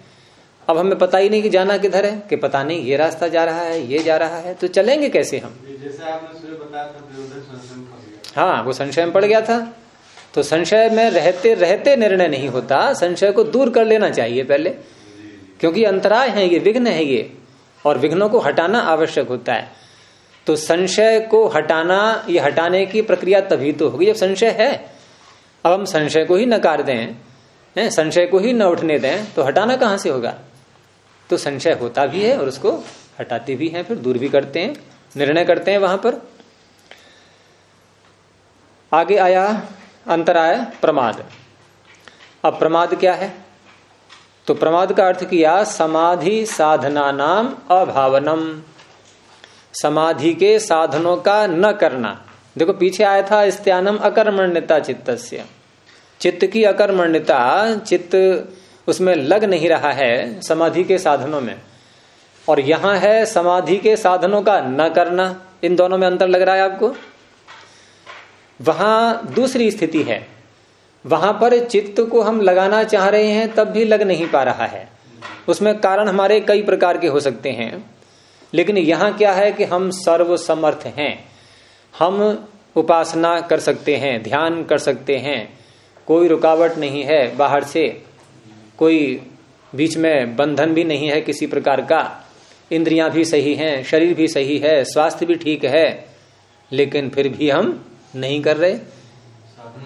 अब हमें पता ही नहीं कि जाना किधर है कि पता नहीं ये रास्ता जा रहा है ये जा रहा है तो चलेंगे कैसे हम? जैसे आपने बताया था हाँ वो संशय में पड़ गया था। तो संशय में रहते रहते निर्णय नहीं होता। संशय को दूर कर लेना चाहिए पहले। क्योंकि अंतराय है, ये विघ्न है ये। और विघ्नों को हटाना आवश्यक होता है। तो संशय को हटाना, ये हटाने की प्रक्रिया तभी तो होगी जब संशय है। अब हम संशय को ही नकार दें संशय को ही न उठने दें तो हटाना कहाँ से होगा? तो संशय होता भी है और उसको हटाते भी हैं, फिर दूर भी करते हैं, निर्णय करते हैं वहाँ पर। आगे आया अंतराय प्रमाद। अब प्रमाद क्या है? तो प्रमाद का अर्थ किया, समाधि साधना नाम अभावनम। समाधि के साधनों का न करना। देखो, पीछे आया था स्त्यानम अकर्मण्यता चित्त चित्त की अकर्मण्यता, चित्त उसमें लग नहीं रहा है समाधि के साधनों में। और यहाँ है समाधि के साधनों का न करना। इन दोनों में अंतर लग रहा है आपको? वहाँ दूसरी स्थिति है। वहाँ पर चित्त को हम लगाना चाह रहे हैं, तब भी लग नहीं पा रहा है। उसमें कारण हमारे कई प्रकार के हो सकते हैं। लेकिन यहाँ क्या है कि हम सर्व समर्थ हैं। हम उपासना कर सकते हैं, ध्यान कर सकते हैं। कोई रुकावट नहीं है बाहर से। कोई बीच में बंधन भी नहीं है किसी प्रकार का। इंद्रियाँ भी सही हैं, शरीर भी सही है, स्वास्थ्य भी ठीक है, लेकिन फिर भी हम नहीं कर रहे।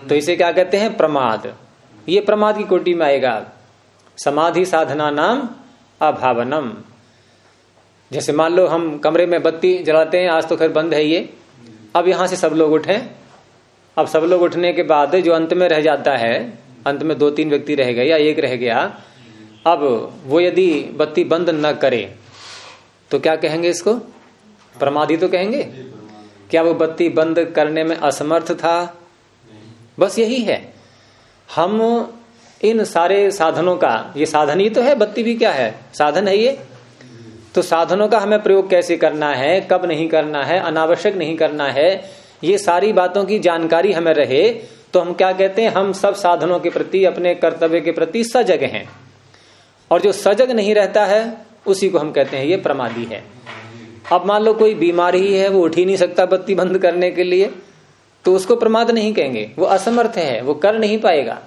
तो इसे क्या कहते हैं? प्रमाद। ये प्रमाद की कोटि में आएगा। समाधि साधना नाम अभावनम। जैसे मान लो हम कमरे में बत्ती जलाते हैं, आज तो खैर बंद है ये। अब यहाँ से सब लोग उठे। अब सब लोग उठने के बाद जो अंत में रह जाता है, अंत में दो तीन व्यक्ति रह गए या एक रह गया, अब वो यदि बत्ती बंद न करे तो क्या कहेंगे इसको? प्रमादी तो कहेंगे। क्या वो बत्ती बंद करने में असमर्थ था? बस यही है। हम इन सारे साधनों का, ये साधन ही तो है, बत्ती भी क्या है? साधन है ये? तो साधनों का हमें प्रयोग कैसे करना है, कब नहीं करना है, अनावश्यक नहीं करना है, ये सारी बातों की जानकारी हमें रहे तो हम क्या कहते हैं, हम सब साधनों के प्रति, अपने कर्तव्य के प्रति सजग हैं। और जो सजग नहीं रहता है, उसी को हम कहते हैं, ये प्रमादी है। अब मान लो कोई बीमारी है वो उठ ही नहीं सकता बत्ती बंद करने के लिए तो उसको प्रमाद नहीं कहेंगे। वो असमर्थ है, वो कर नहीं पाएगा।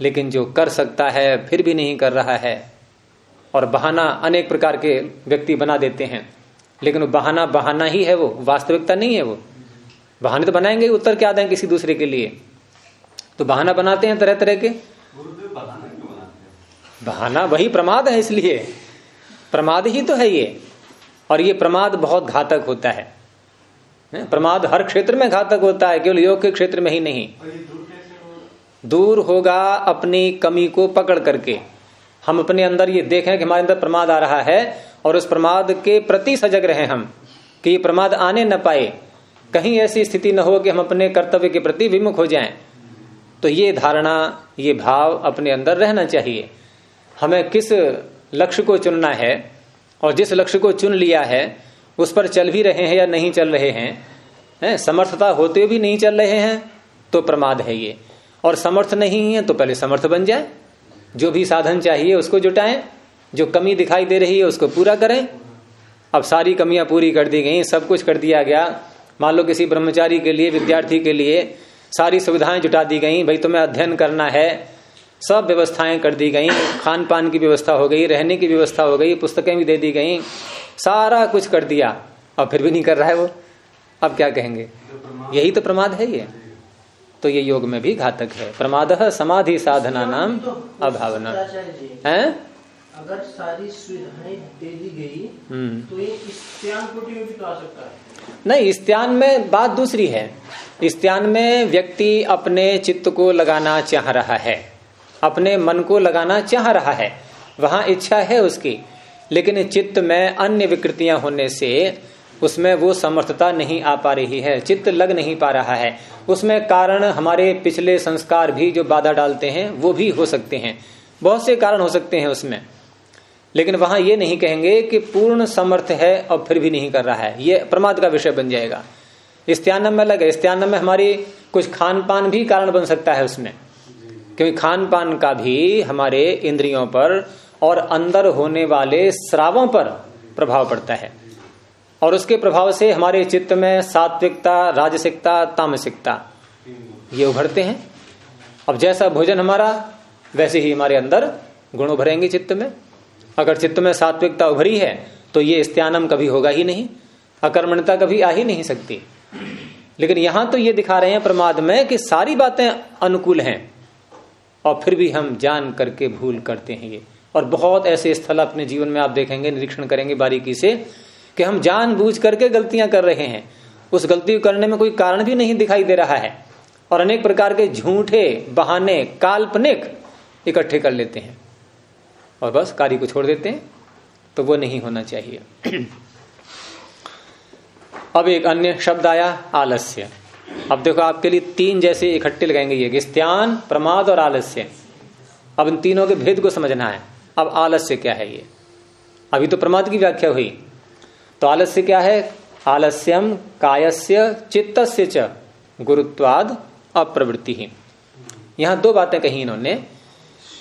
लेकिन जो कर सकता है, फिर भी नहीं कर रहा है। और बहाना अनेक प्रकार के व्यक्ति बना देते हैं। लेकिन वो बहाना बहाना ही है वो, वास्तविकता नहीं है वो। बहाने तो बनाएँगे, उत्तर क्या दें किसी दूसरे के लिए? तो बहाना बनाते हैं तरह तरह के। बहाना वही प्रमाद है इसलिए। प्रमाद ही तो है ये। और ये प्रमाद बहुत घातक होता है। प्रमाद हर क्षेत्र में घातक होता है, केवल योग के क्षेत्र में ही नहीं। दूर होगा अपनी कमी को पकड़ करके। हम अपने अंदर ये देखें कि हमारे अंदर प्रमाद आ रहा है, और उस प्रमाद के प्रति सजग रहे हम, कि ये प्रमाद आने न पाए। कहीं ऐसी स्थिति न हो कि हम अपने कर्तव्य के प्रति विमुख हो जाएँ। तो ये धारणा, ये भाव अपने अंदर रहना चाहिए। हमें किस लक्ष्य को चुनना है, और जिस लक्ष्य को चुन लिया है उस पर चल भी रहे हैं या नहीं चल रहे हैं, है? समर्थता होते भी नहीं चल रहे हैं तो प्रमाद है ये। और समर्थ नहीं है तो पहले समर्थ बन जाए। जो भी साधन चाहिए उसको जुटाएँ, जो कमी दिखाई दे रही है उसको पूरा करें। अब सारी कमियाँ पूरी कर दी गई, सब कुछ कर दिया गया। मान लो किसी ब्रह्मचारी के लिए, विद्यार्थी के लिए सारी सुविधाएँ जुटा दी गई, भाई तुम्हें अध्ययन करना है। सब व्यवस्थाएँ कर दी गई खान पान की व्यवस्था हो गई, रहने की व्यवस्था हो गई, पुस्तकें भी दे दी गई। सारा कुछ कर दिया और फिर भी नहीं कर रहा है वो। अब क्या कहेंगे? यही तो प्रमाद है ये। तो ये योग में भी घातक है। प्रमाद समाधि साधना नाम अभावना। है? अगर सारी सुविधाएँ दे दी गई हम्म। तो ये इस्त्यान कोटि में भी तो आ सकता है। नहीं इस्त्यान में बात दूसरी है। इस्त्यान में व्यक्ति अपने चित्त को लगाना चाह रहा है। अपने मन को लगाना चाह रहा है। वहाँ इच्छा है उसकी। लेकिन चित्त में अन्य विकृतियाँ होने से उसमें वो समर्थता नहीं आ पा रही है, चित्त लग नहीं पा रहा है। उसमें कारण हमारे पिछले संस्कार भी जो बाधा डालते हैं, वो भी हो सकते हैं। बहुत से कारण हो सकते हैं उसमें। लेकिन वहाँ ये नहीं कहेंगे कि पूर्ण समर्थ है और फिर भी नहीं कर रहा है। ये प्रमाद का विषय बन जाएगा। इस्त्यानम में लगे इस्त्यानम में हमारी कुछ खान पान भी कारण बन सकता है उसमें। क्योंकि खान पान का भी हमारे इंद्रियों पर और अंदर होने वाले श्रावों पर प्रभाव पड़ता है। और उसके प्रभाव से हमारे चित्त में सात्विकता, राजसिकता, तामसिकता, ये उभरते हैं। अब जैसा भोजन हमारा, वैसे ही हमारे अंदर गुण उभरेंगे चित्त में। अगर चित्त में सात्विकता उभरी है तो ये स्त्यानम कभी होगा ही नहीं अकर्मणता कभी आ ही नहीं सकती। लेकिन यहाँ तो ये दिखा रहे हैं प्रमाद में कि सारी बातें अनुकूल हैं, और फिर भी हम जान करके भूल करते हैं ये। और बहुत ऐसे स्थल अपने जीवन में आप देखेंगे, निरीक्षण करेंगे बारीकी से, कि हम जान करके गलतियाँ कर रहे हैं। उस गलती करने में कोई कारण भी नहीं दिखाई दे रहा है। और अनेक प्रकार के झूठे बहाने, काल्पनिक इकट्ठे कर लेते हैं। और बस कार्य को छोड़ देते हैं तो वो नहीं होना चाहिए। अब एक अन्य शब्द आया, आलस्य। अब देखो, आपके लिए तीन जैसे इकट्ठे लगाएँगे ये स्त्यान, प्रमाद और आलस्य। अब इन तीनों के भेद को समझना है। अब आलस्य क्या है ये? अभी तो प्रमाद की व्याख्या हुई। तो आलस्य क्या है? आलस्यम कायस्य चित्तस्य च गुरुत्वाद अप्रवृत्ति ही यहाँ दो बातें कही इन्होंने।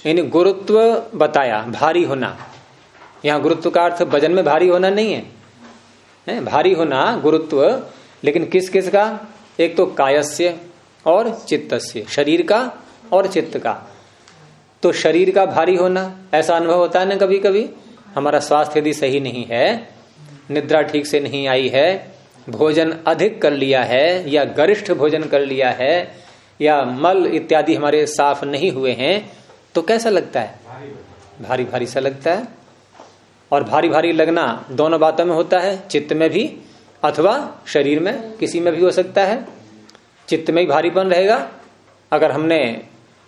यानी गुरुत्व बताया भारी होना। यहाँ गुरुत्व का अर्थ वज़न में भारी होना नहीं है, है भारी होना गुरुत्व लेकिन किस किस का? एक तो कायस्य और चित्तस्य शरीर का और चित्त का। तो शरीर का भारी होना, ऐसा अनुभव होता है ना कभी कभी हमारा स्वास्थ्य यदि सही नहीं है, निद्रा ठीक से नहीं आई है, भोजन अधिक कर लिया है, या गरिष्ठ भोजन कर लिया है, या मल इत्यादि हमारे साफ़ नहीं हुए हैं तो कैसा लगता है? भारी भारी सा लगता है। और भारी भारी लगना दोनों बातों में होता है, चित्त में भी अथवा शरीर में, किसी में भी हो सकता है। चित्त में ही भारीपन रहेगा। अगर हमने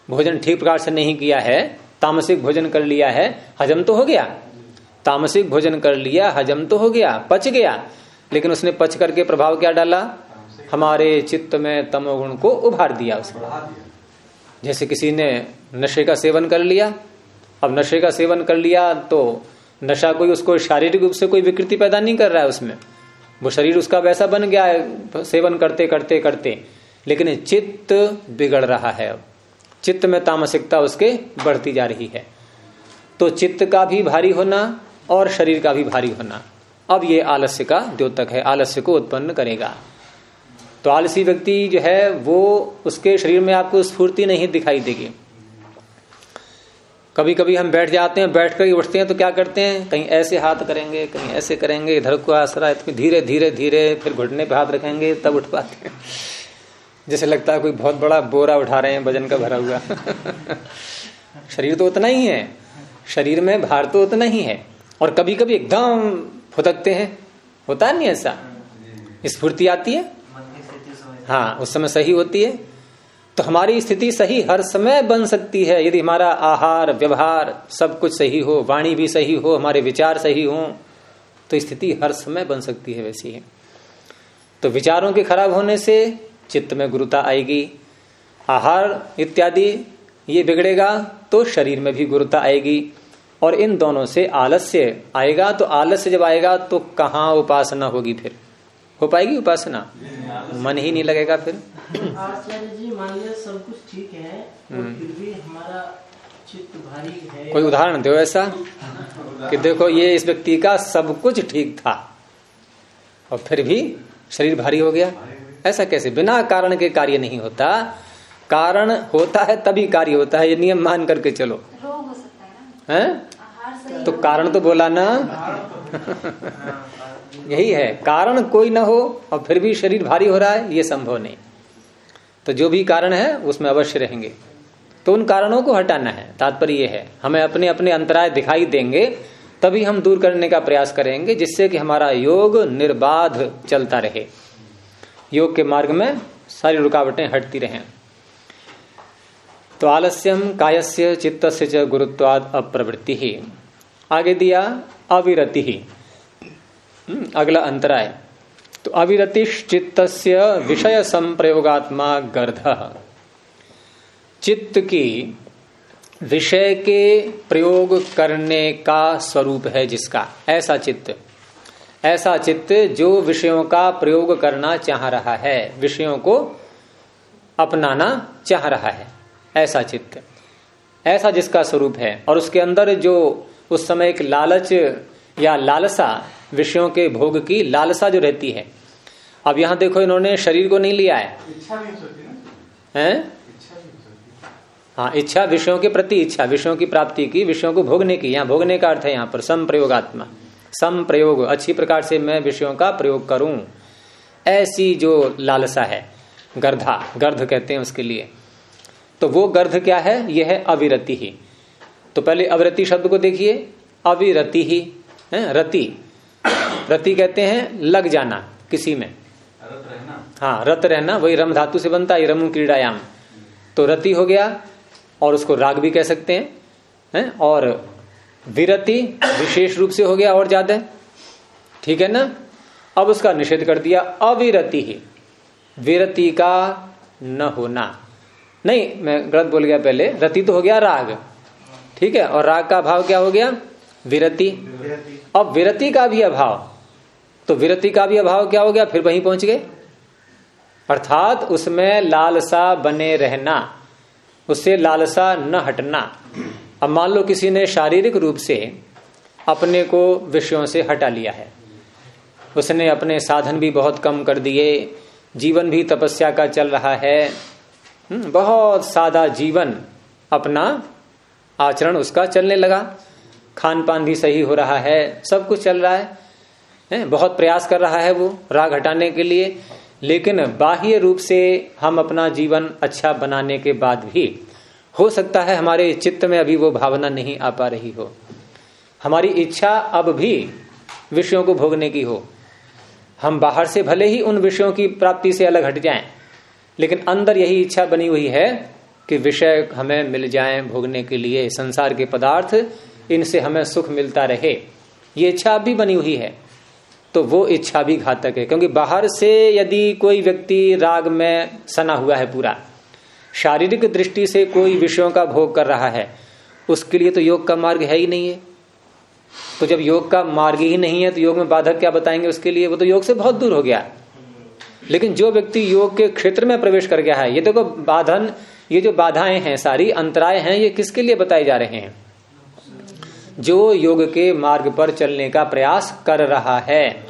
भोजन ठीक प्रकार से नहीं किया है, तामसिक भोजन कर लिया है, हजम तो हो गया। तामसिक भोजन कर लिया, हजम तो हो गया, पच गया। लेकिन उसने पच करके प्रभाव क्या डाला? हमारे चित्त में तमोगुण को उभार दिया उसने। जैसे किसी ने नशे का सेवन कर लिया, अब नशे का सेवन कर लिया तो नशा कोई उसको शारीरिक रूप से कोई विकृति पैदा नहीं कर रहा है उसमें। वो शरीर उसका वैसा बन गया है, सेवन करते करते करते लेकिन चित्त बिगड़ रहा है अब। चित्त में तामसिकता उसके बढ़ती जा रही है। तो चित्त का भी भारी होना और शरीर का भी भारी होना। अब ये आलस्य का द्योतक है, आलस्य को उत्पन्न करेगा। तो आलसी व्यक्ति जो है, वो उसके शरीर में आपको स्फूर्ति नहीं दिखाई देगी। कभी कभी हम बैठ जाते हैं, बैठ कर उठते हैं तो क्या करते हैं? कहीं ऐसे हाथ करेंगे, कहीं ऐसे करेंगे, इधर को आसरा धीरे धीरे धीरे, फिर घुटने पे हाथ रखेंगे, तब उठ पाते हैं। जैसे लगता है कोई बहुत बड़ा बोरा उठा रहे हैं वज़न का भरा हुआ। शरीर तो उतना ही है। शरीर में भार तो उतना ही है। और कभी कभी एकदम फुदकते हैं। होता है नहीं ऐसा? स्फूर्ति आती है? हाँ उस समय सही होती है। तो हमारी स्थिति सही हर समय बन सकती है। यदि हमारा आहार व्यवहार सब कुछ सही हो वाणी भी सही हो हमारे विचार सही हो तो स्थिति हर समय बन सकती है वैसी है। तो विचारों के खराब होने से चित्त में गुरुता आएगी आहार इत्यादि ये बिगड़ेगा तो शरीर में भी गुरुता आएगी। और इन दोनों से आलस्य आएगा तो आलस्य जब आएगा तो कहाँ उपासना होगी फिर? हो पाएगी उपासना? मन ही नहीं लगेगा फिर। जी मान लिया सब कुछ ठीक है फिर भी हमारा चित्त भारी है। हम्म। कोई उदाहरण दो ऐसा? कि देखो ये इस व्यक्ति का सब कुछ ठीक था और फिर भी शरीर भारी हो गया। ऐसा कैसे? बिना कारण के कार्य नहीं होता। कारण होता है तभी कार्य होता है ये नियम मान करके चलो। रोग हो सकता है ना? हैं? तो कारण तो बोला ना। यही है। कारण कोई ना हो और फिर भी शरीर भारी हो रहा है ये संभव नहीं। तो जो भी कारण है उसमें अवश्य रहेंगे। तो उन कारणों को हटाना है। तात्पर्य ये है। हमें अपने अपने अंतराय दिखाई देंगे तभी हम दूर करने का प्रयास करेंगे जिससे कि हमारा योग निर्बाध चलता रहे। योग के मार्ग में सारी रुकावटें हटती रहें। तो आलस्यम कायस्य चित्त च गुरुत्वाद अप्रवृत्ति। ही आगे दिया अविरति। ही हम्म, अगला अंतराय तो अविरति चित्त विषय संप्रयोगात्मा गर्ध। चित्त की विषय के प्रयोग करने का स्वरूप है जिसका। ऐसा चित्त ऐसा चित्त जो विषयों का प्रयोग करना चाह रहा है विषयों को अपनाना चाह रहा है ऐसा चित्त। ऐसा जिसका स्वरूप है। और उसके अंदर जो उस समय एक लालच या लालसा विषयों के भोग की लालसा जो रहती है। अब यहाँ देखो इन्होंने शरीर को नहीं लिया है। है? हाँ इच्छा विषयों के प्रति इच्छा विषयों की प्राप्ति की विषयों को भोगने की। यहाँ भोगने का अर्थ है यहाँ पर सम प्रयोगात्मा सम प्रयोग अच्छी प्रकार से मैं विषयों का प्रयोग करूँ। ऐसी जो लालसा है गर्धा गर्ध कहते हैं उसके लिए तो वो गर्ध क्या है? यह है अविरति ही। तो पहले अविरति शब्द को देखिए। अविरति ही है? रति। रति कहते हैं लग जाना किसी में। रत रहना। हाँ रत रहना वही रम धातु से बनता है रमु क्रीड़ायाम। तो रति हो गया और उसको राग भी कह सकते हैं हैं? और विरति विशेष रूप से हो गया और ज़्यादा। ठीक है ना? अब उसका निषेध कर दिया, अविरति ही। विरति का न होना। नहीं, मैं गलत बोल गया पहले। रति तो हो गया राग। ठीक है? और राग का भाव क्या हो गया? विरति। अब विरति का भी अभाव। तो विरति का भी अभाव क्या हो गया? फिर वहीं पहुँच गए। अर्थात उसमें लालसा बने रहना। उससे लालसा न हटना। अब मान लो किसी ने शारीरिक रूप से अपने को विषयों से हटा लिया है। उसने अपने साधन भी बहुत कम कर दिए जीवन भी तपस्या का चल रहा है हम्म, बहुत सादा जीवन अपना आचरण उसका चलने लगा। खान पान भी सही हो रहा है सब कुछ चल रहा है, है बहुत प्रयास कर रहा है वो राग हटाने के लिए। लेकिन बाह्य रूप से हम अपना जीवन अच्छा बनाने के बाद भी हो सकता है हमारे चित्त में अभी वो भावना नहीं आ पा रही हो। हमारी इच्छा अब भी विषयों को भोगने की हो। हम बाहर से भले ही उन विषयों की प्राप्ति से अलग हट जाएँ, लेकिन अंदर यही इच्छा बनी हुई है कि विषय हमें मिल जाएँ भोगने के लिए, संसार के पदार्थ, इनसे हमें सुख मिलता रहे। ये इच्छा अब भी बनी हुई है तो वो इच्छा भी घातक है, क्योंकि बाहर से यदि कोई व्यक्ति राग में सना हुआ है पूरा शारीरिक दृष्टि से कोई विषयों का भोग कर रहा है, उसके लिए तो योग का मार्ग है ही नहीं है। तो जब योग का मार्ग ही नहीं है तो योग में बाधक क्या बताएँगे उसके लिए? वो तो योग से बहुत दूर हो गया। लेकिन जो व्यक्ति योग के क्षेत्र में प्रवेश कर गया है, ये देखो बाधन, ये जो बाधाएँ हैं सारी, अंतराय हैं, ये किसके लिए बताए जा रहे हैं? जो योग के मार्ग पर चलने का प्रयास कर रहा है।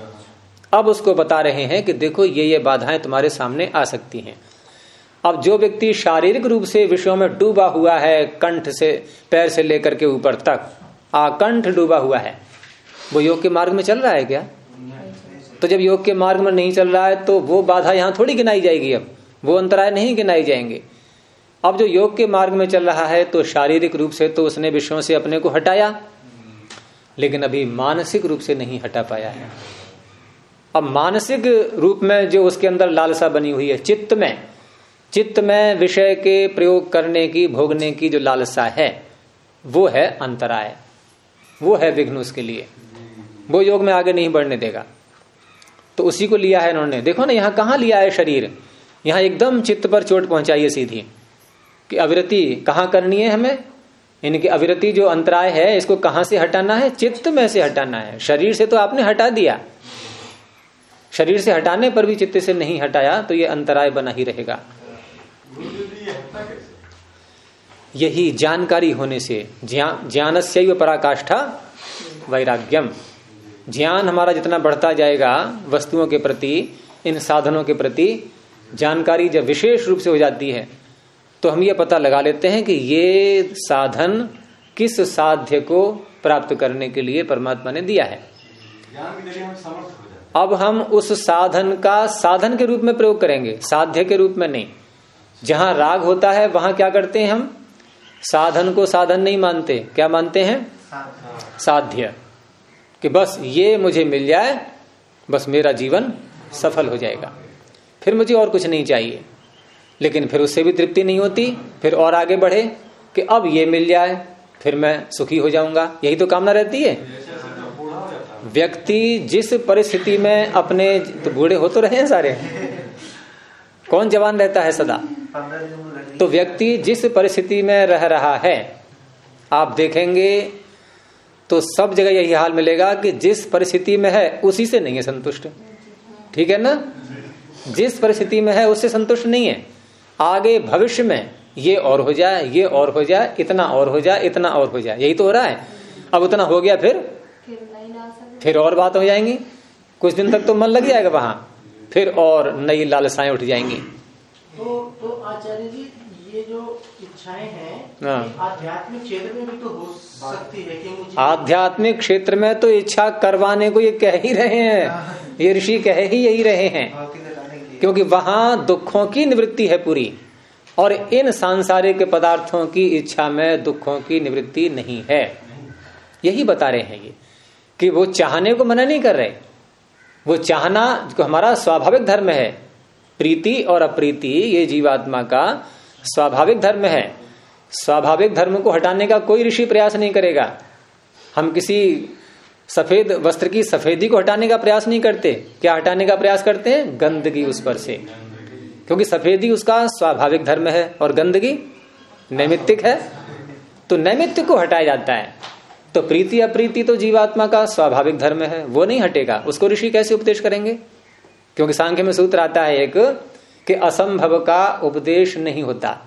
अब उसको बता रहे हैं कि देखो ये ये बाधाएँ तुम्हारे सामने आ सकती हैं। अब जो व्यक्ति शारीरिक रूप से विषयों में डूबा हुआ है, कंठ से, पैर से लेकर के ऊपर तक, आकंठ डूबा हुआ है, वो योग के मार्ग में चल रहा है क्या? तो जब योग के मार्ग में नहीं चल रहा है तो वो बाधा यहाँ थोड़ी गिनाई जाएगी अब, वो अंतराय नहीं गिनाई जाएँगे। अब जो योग के मार्ग में चल रहा है तो शारीरिक रूप से तो उसने विषयों से अपने को हटाया, लेकिन अभी मानसिक रूप से नहीं हटा पाया है। अब मानसिक रूप में जो उसके अंदर लालसा बनी हुई है, चित्त में चित्त में विषय के प्रयोग करने की, भोगने की जो लालसा है, वो है अंतराय। वो है विघ्न उसके लिए। वो योग में आगे नहीं बढ़ने देगा। तो उसी को लिया है इन्होंने। देखो ना, यहाँ कहाँ लिया है शरीर? यहाँ एकदम चित्त पर चोट पहुंचाई है सीधी। कि अविरति कहाँ करनी है हमें? इनकी अविरति जो अंतराय है, इसको कहाँ से हटाना है? चित्त में से हटाना है। शरीर से तो आपने हटा दिया। शरीर से हटाने पर भी चित्त से नहीं हटाया तो ये अंतराय बना ही रहेगा। यही जानकारी होने से ज्ञान से पराकाष्ठा वैराग्यम। ज्ञान हमारा जितना बढ़ता जाएगा, वस्तुओं के प्रति, इन साधनों के प्रति, जानकारी जब विशेष रूप से हो जाती है तो हम ये पता लगा लेते हैं कि ये साधन किस साध्य को प्राप्त करने के लिए परमात्मा ने दिया है। अब हम उस साधन का साधन के रूप में प्रयोग करेंगे, साध्य के रूप में नहीं। जहाँ राग होता है, वहाँ क्या करते हैं हम? साधन को साधन नहीं मानते। क्या मानते हैं? साध्य। कि बस ये मुझे मिल जाए, बस मेरा जीवन सफल हो जाएगा। फिर मुझे और कुछ नहीं चाहिए। लेकिन फिर उससे भी तृप्ति नहीं होती। फिर और आगे बढ़े कि अब ये मिल जाए, फिर मैं सुखी हो जाऊँगा। यही तो कामना रहती है। व्यक्ति जिस परिस्थिति में अपने तो बूढ़े हो तो रहे हैं सारे। कौन जवान रहता है सदा? तो व्यक्ति जिस परिस्थिति में रह रहा है, आप देखेंगे तो सब जगह यही हाल मिलेगा कि जिस परिस्थिति में है, उसी से नहीं है संतुष्ट। ठीक है ना? जिस परिस्थिति में है, उससे संतुष्ट नहीं है। आगे भविष्य में ये और हो जाए, ये और हो जाए, इतना और हो जाए, इतना और हो जाए। यही तो हो रहा है। अब उतना हो गया, फिर? फिर और बात हो जाएँगी। कुछ दिन तक तो मन लग जाएगा वहाँ। फिर और नई लालसाएँ उठ जाएँगी। तो तो आचार्य जी ये जो इच्छाएँ हैं हाँ। आध्यात्मिक क्षेत्र में भी तो हो सकती है कि मुझे आध्यात्मिक क्षेत्र में तो इच्छा करवाने को ये कह ही रहे हैं। ये ऋषि कह ही यही रहे हैं। क्योंकि वहाँ दुखों की निवृत्ति है पूरी और इन सांसारिक पदार्थों की इच्छा में दुखों की निवृत्ति नहीं है। यही बता रहे हैं ये कि वो चाहने को मना नहीं कर रहे। वो चाहना जो हमारा स्वाभाविक धर्म है प्रीति और अप्रीति ये जीवात्मा का स्वाभाविक धर्म है। स्वाभाविक धर्म को हटाने का कोई ऋषि प्रयास नहीं करेगा। हम किसी सफ़ेद वस्त्र की सफेदी को हटाने का प्रयास नहीं करते। क्या हटाने का प्रयास करते हैं? गंदगी उस पर से। क्योंकि सफेदी उसका स्वाभाविक धर्म है और गंदगी नैमित्तिक है। तो नैमित्तिक को हटाया जाता है। तो प्रीति अप्रीति तो जीवात्मा का स्वाभाविक धर्म है, वो नहीं हटेगा। उसको ऋषि कैसे उपदेश करेंगे? क्योंकि सांख्य में सूत्र आता है एक कि असंभव का उपदेश नहीं होता।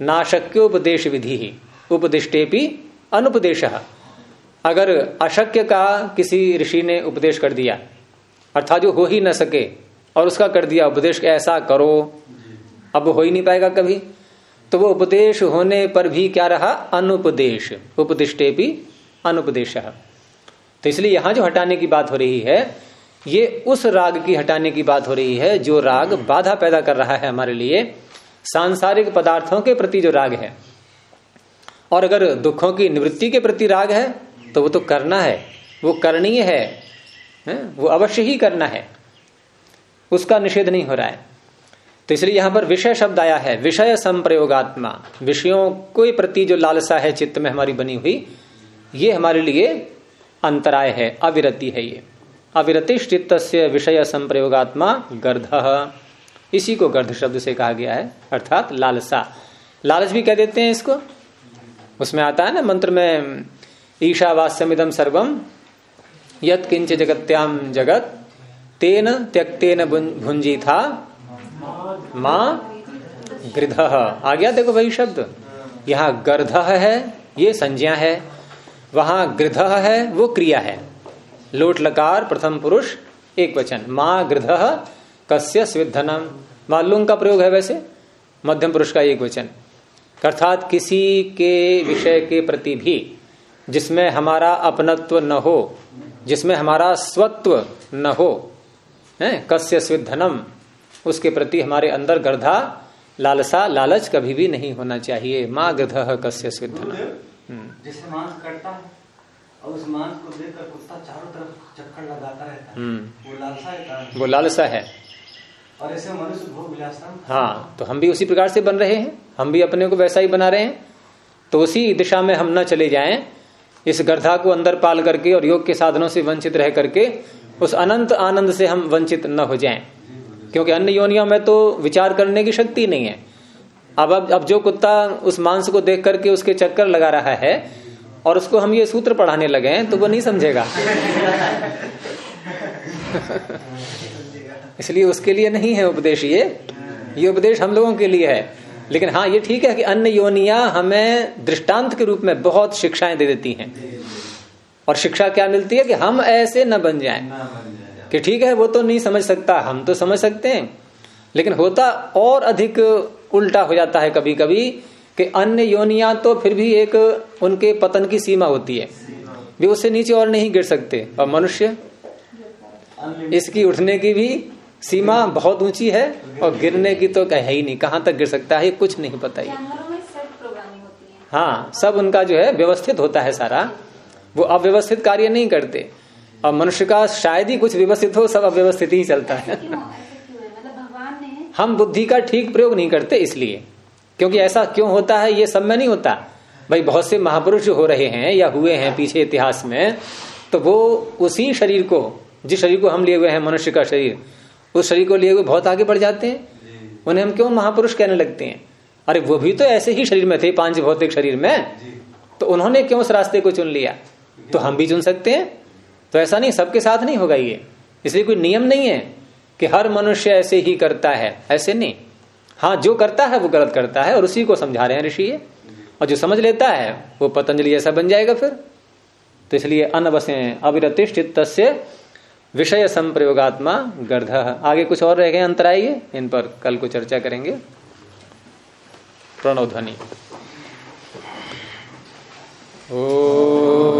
नाशक्य उपदेश विधि ही। उपदिष्टेपी अनुपदेश। अगर अशक्य का किसी ऋषि ने उपदेश कर दिया, अर्थात जो हो ही न सके, और उसका कर दिया उपदेश ऐसा करो, अब हो ही नहीं पाएगा कभी तो वो उपदेश होने पर भी क्या रहा? अनुपदेश। उपदिष्टे भी अनुपदेश। तो इसलिए यहाँ जो हटाने की बात हो रही है ये उस राग की हटाने की बात हो रही है जो राग बाधा पैदा कर रहा है हमारे लिए सांसारिक पदार्थों के प्रति जो राग है और अगर दुखों की निवृत्ति के प्रति राग है तो वो तो करना है वो करणीय है, है? वो अवश्य ही करना है उसका निषेध नहीं हो रहा है तो इसलिए यहाँ पर विषय शब्द आया है विषय संप्रयोगात्मा विषयों के प्रति जो लालसा है चित्त में हमारी बनी हुई ये हमारे लिए अंतराय है अविरति है ये अविरति चित्त से विषय संप्रयोगात्मा गर्ध। इसी को गर्ध शब्द से कहा गया है, अर्थात लालसा। लालच भी कह देते हैं इसको। उसमें आता है ना मंत्र में ईशावास्यमिदम सर्वम यत किंच जगत्याम जगत, तेन त्यक्तेन भुंजी था माँ गृध। आ गया देखो वही शब्द। यहाँ गर्ध है, ये संज्ञा है। वहाँ गृध है, वो क्रिया है। लोट लकार प्रथम पुरुष, एक वचन। माँ गृध कस्य स्विधनम मालूम का प्रयोग है वैसे, मध्यम पुरुष का एक वचन। अर्थात किसी के विषय के प्रति भी, जिसमें हमारा अपनत्व न हो, जिसमें हमारा स्वत्व न हो, है, कस्य स्विधनम उसके प्रति हमारे अंदर गर्धा, लालसा, लालच कभी भी नहीं होना चाहिए। माँ गृध कस्य स्विधनम और उस मांस को देखकर कुत्ता चारों तरफ़ चक्कर लगाता रहता है। हम्म। वो लालसा है वो लालसा है। और ऐसे मनुष्य भोग विलासता हाँ तो हम भी उसी प्रकार से बन रहे हैं। हम भी अपने को वैसा ही बना रहे हैं। तो उसी दिशा में हम न चले जाएँ। इस गर्धा को अंदर पाल करके और योग के साधनों से वंचित रह करके उस अनंत आनंद से हम वंचित न हो जाएँ। क्योंकि अन्य योनियों में तो विचार करने की शक्ति नहीं है। अब अब अब जो कुत्ता उस मांस को देख करके उसके चक्कर लगा रहा है और उसको हम ये सूत्र पढ़ाने लगे तो वो नहीं समझेगा। इसलिए उसके लिए नहीं है उपदेश ये। ये उपदेश हम लोगों के लिए है। लेकिन हाँ ये ठीक है कि अन्य योनिया हमें दृष्टांत के रूप में बहुत शिक्षाएँ दे देती हैं। और शिक्षा क्या मिलती है कि हम ऐसे न बन जाएँ। कि ठीक है, वो तो नहीं समझ सकता, हम तो समझ सकते हैं। लेकिन होता और अधिक उल्टा हो जाता है कभी कभी कि अन्य योनिया तो फिर भी एक उनके पतन की सीमा होती है। वे उससे नीचे और नहीं गिर सकते। और मनुष्य इसकी उठने की भी सीमा बहुत ऊँची है और गिरने की तो है ही नहीं। कहाँ तक गिर सकता है कुछ नहीं पता ही। हाँ। सब उनका जो है व्यवस्थित होता है सारा। वो अव्यवस्थित कार्य नहीं करते। और मनुष्य का शायद ही कुछ व्यवस्थित हो सब अव्यवस्थित ही चलता है। हम बुद्धि का ठीक प्रयोग नहीं करते इसलिए। क्योंकि ऐसा क्यों होता है? ये सब में नहीं होता। भाई, बहुत से महापुरुष हो रहे हैं या हुए हैं पीछे इतिहास में तो वो उसी शरीर को, जिस शरीर को हम लिए हुए हैं, मनुष्य का शरीर, उस शरीर को लिए हुए बहुत आगे बढ़ जाते हैं। उन्हें हम क्यों महापुरुष कहने लगते हैं? अरे, वो भी तो ऐसे ही शरीर में थे, पाँच भौतिक शरीर में। तो उन्होंने क्यों उस रास्ते को चुन लिया? तो हम भी चुन सकते हैं। तो ऐसा नहीं, सबके साथ नहीं होगा ये। इसलिए कोई नियम नहीं है कि हर मनुष्य ऐसे ही करता है। ऐसे नहीं। हाँ जो करता है वो गलत करता है और उसी को समझा रहे हैं ऋषि ये। और जो समझ लेता है, वो पतंजलि ऐसा बन जाएगा फिर। तो इसलिए अनवसे अविरतिष्ठित विषय संप्रयोगात्मा गर्ध। आगे कुछ और रह गए अंतराय, इन पर कल को चर्चा करेंगे। प्रणव ध्वनि। ओ